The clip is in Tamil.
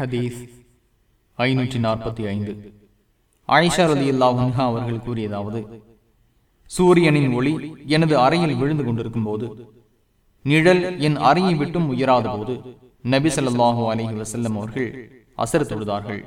ஹதீஸ் ஐநூற்றி நாற்பத்தி ஐந்து ஆயிஷா ரதி அல்லாஹா அவர்கள் கூறியதாவது சூரியனின் ஒளி எனது அறையில் விழுந்து கொண்டிருக்கும் போது நிழல் என் அறையை விட்டும் உயராத போது நபி ஸல்லல்லாஹு அலைஹி வசல்லம் அவர்கள் அசர் தொழுதார்கள்.